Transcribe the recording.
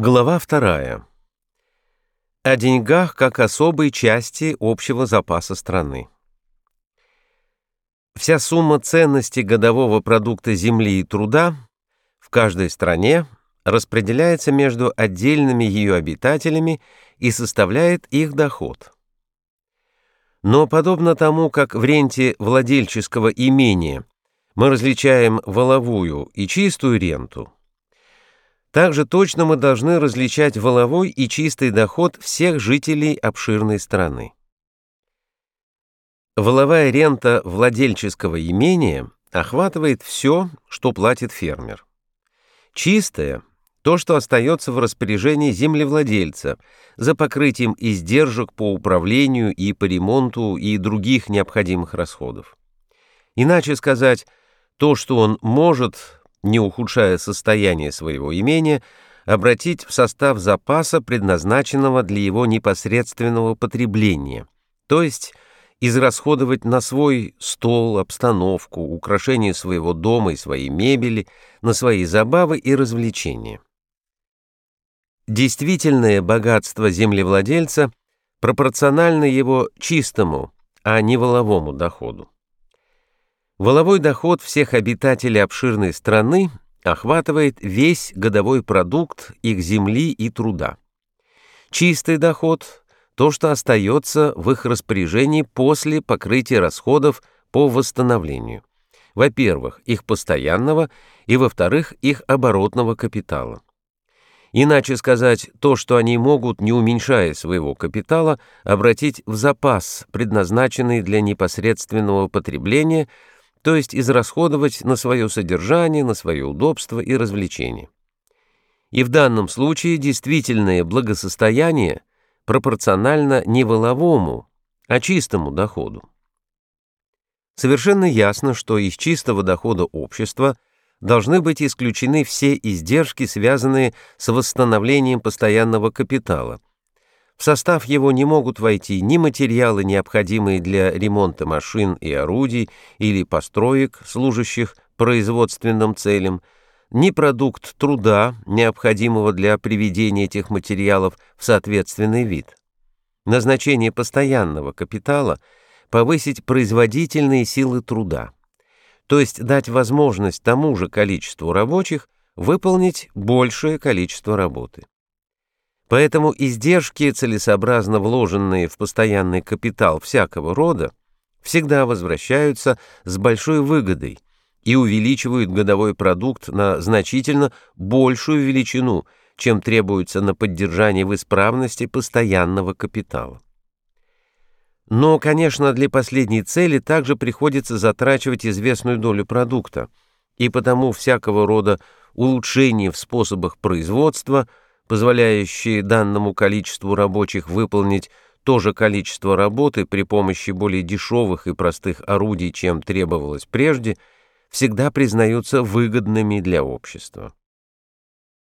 Глава вторая. О деньгах как особой части общего запаса страны. Вся сумма ценности годового продукта земли и труда в каждой стране распределяется между отдельными ее обитателями и составляет их доход. Но подобно тому, как в ренте владельческого имения мы различаем воловую и чистую ренту, также точно мы должны различать воловой и чистый доход всех жителей обширной страны. Воловая рента владельческого имения охватывает все, что платит фермер. Чистая – то, что остается в распоряжении землевладельца за покрытием издержек по управлению и по ремонту и других необходимых расходов. Иначе сказать, то, что он может не ухудшая состояние своего имения, обратить в состав запаса, предназначенного для его непосредственного потребления, то есть израсходовать на свой стол, обстановку, украшение своего дома и своей мебели, на свои забавы и развлечения. Действительное богатство землевладельца пропорционально его чистому, а не воловому доходу. Воловой доход всех обитателей обширной страны охватывает весь годовой продукт их земли и труда. Чистый доход – то, что остается в их распоряжении после покрытия расходов по восстановлению. Во-первых, их постоянного, и, во-вторых, их оборотного капитала. Иначе сказать, то, что они могут, не уменьшая своего капитала, обратить в запас, предназначенный для непосредственного потребления – то есть израсходовать на свое содержание, на свое удобство и развлечение. И в данном случае действительное благосостояние пропорционально не воловому, а чистому доходу. Совершенно ясно, что из чистого дохода общества должны быть исключены все издержки, связанные с восстановлением постоянного капитала, в состав его не могут войти ни материалы, необходимые для ремонта машин и орудий или построек, служащих производственным целям, ни продукт труда, необходимого для приведения этих материалов в соответственный вид. Назначение постоянного капитала – повысить производительные силы труда, то есть дать возможность тому же количеству рабочих выполнить большее количество работы. Поэтому издержки, целесообразно вложенные в постоянный капитал всякого рода, всегда возвращаются с большой выгодой и увеличивают годовой продукт на значительно большую величину, чем требуется на поддержание в исправности постоянного капитала. Но, конечно, для последней цели также приходится затрачивать известную долю продукта, и потому всякого рода улучшения в способах производства – позволяющие данному количеству рабочих выполнить то же количество работы при помощи более дешевых и простых орудий, чем требовалось прежде, всегда признаются выгодными для общества.